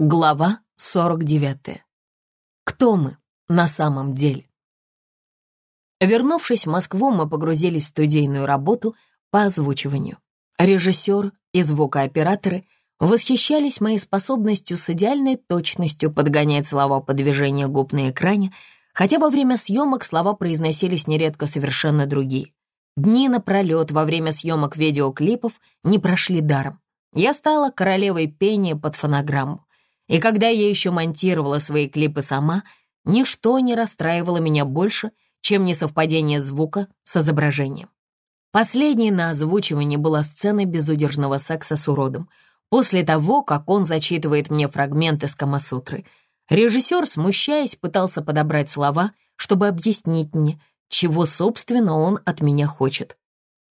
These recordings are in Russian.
Глава 49. Кто мы на самом деле? Вернувшись в Москву, мы погрузились в студийную работу по озвучиванию. Режиссер и звукооператоры восхищались моей способностью с идеальной точностью подгонять слова по движению губ на экране, хотя во время съемок слова произносились нередко совершенно другие. Дни напролет во время съемок видеоклипов не прошли даром. Я стала королевой пения под фонограмму. И когда я еще монтировала свои клипы сама, ничто не расстраивало меня больше, чем несовпадение звука с изображением. Последней на озвучивании была сцена безудержного секса с уродом. После того, как он зачитывает мне фрагменты с Камасутры, режиссер, смущаясь, пытался подобрать слова, чтобы объяснить мне, чего, собственно, он от меня хочет.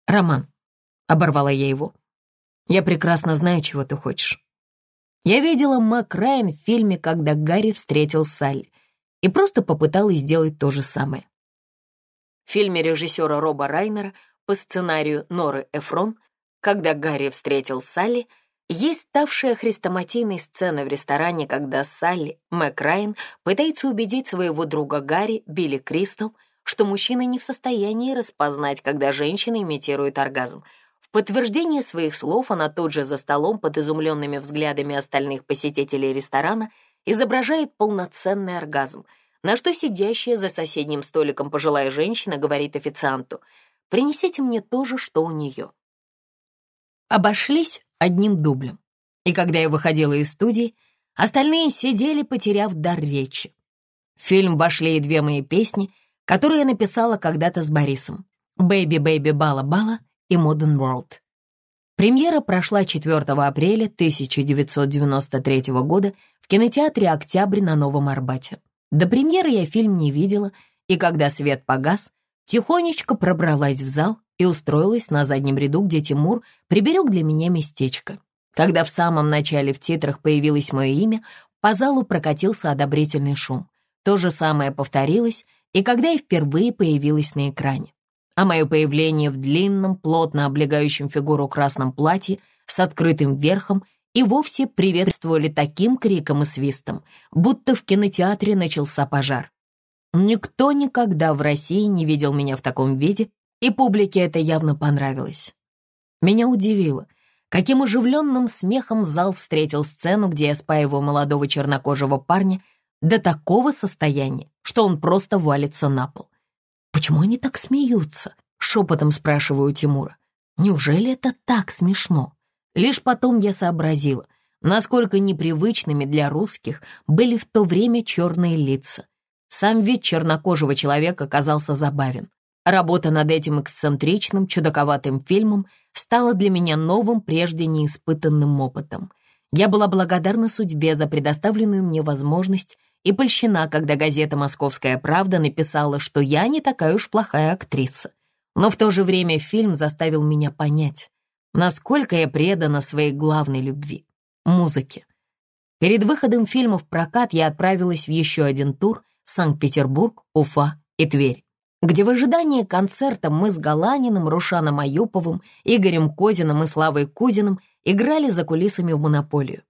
«Роман», — оборвала я его, — «я прекрасно знаю, чего ты хочешь. Я видела Мак Райан в фильме «Когда Гарри встретил Салли» и просто попыталась сделать то же самое. В фильме режиссера Роба Райнера по сценарию Норы Эфрон «Когда Гарри встретил Салли» есть ставшая хрестоматийной сцена в ресторане, когда Салли, Мак Райан, пытается убедить своего друга Гарри, Билли Кристал, что мужчина не в состоянии распознать, когда женщина имитирует оргазм — подтверждение своих слов она тут же за столом под изумленными взглядами остальных посетителей ресторана изображает полноценный оргазм, на что сидящая за соседним столиком пожилая женщина говорит официанту «Принесите мне то же, что у нее». Обошлись одним дублем, и когда я выходила из студии, остальные сидели, потеряв дар речи. В фильм вошли и две мои песни, которые я написала когда-то с Борисом «Baby, Baby, Bala Bala» и Modern World. Премьера прошла 4 апреля 1993 года в кинотеатре «Октябрь» на Новом Арбате. До премьеры я фильм не видела, и когда свет погас, тихонечко пробралась в зал и устроилась на заднем ряду, где Тимур приберег для меня местечко. Когда в самом начале в титрах появилось мое имя, по залу прокатился одобрительный шум. То же самое повторилось, и когда я впервые появилась на экране а мое появление в длинном, плотно облегающем фигуру красном платье с открытым верхом и вовсе приветствовали таким криком и свистом, будто в кинотеатре начался пожар. Никто никогда в России не видел меня в таком виде, и публике это явно понравилось. Меня удивило, каким оживленным смехом зал встретил сцену, где я спаиваю молодого чернокожего парня до такого состояния, что он просто валится на пол. «Почему они так смеются?» — шепотом спрашиваю Тимура. «Неужели это так смешно?» Лишь потом я сообразила, насколько непривычными для русских были в то время черные лица. Сам вид чернокожего человека казался забавен. Работа над этим эксцентричным, чудаковатым фильмом стала для меня новым, прежде неиспытанным опытом. Я была благодарна судьбе за предоставленную мне возможность и польщена, когда газета «Московская правда» написала, что я не такая уж плохая актриса. Но в то же время фильм заставил меня понять, насколько я предана своей главной любви — музыке. Перед выходом фильма в прокат я отправилась в еще один тур Санкт-Петербург, Уфа и Тверь, где в ожидании концерта мы с Галаниным, Рушаном Аюповым, Игорем Козиным и Славой Кузиным играли за кулисами в монополию.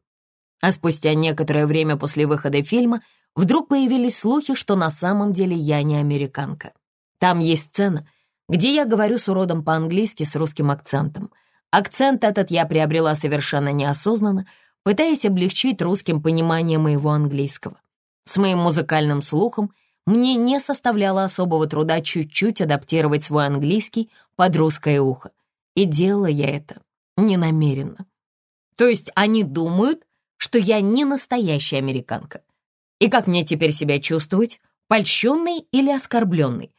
А спустя некоторое время после выхода фильма вдруг появились слухи, что на самом деле я не американка. Там есть сцена, где я говорю с уродом по-английски с русским акцентом. Акцент этот я приобрела совершенно неосознанно, пытаясь облегчить русским понимание моего английского. С моим музыкальным слухом мне не составляло особого труда чуть-чуть адаптировать свой английский под русское ухо. И делала я это ненамеренно. То есть они думают, что я не настоящая американка. И как мне теперь себя чувствовать? Польщенный или оскорбленный?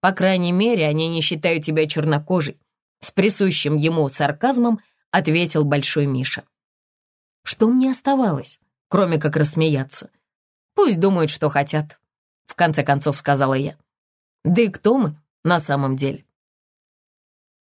По крайней мере, они не считают тебя чернокожей. С присущим ему сарказмом ответил Большой Миша. Что мне оставалось, кроме как рассмеяться? Пусть думают, что хотят, в конце концов сказала я. Да и кто мы на самом деле?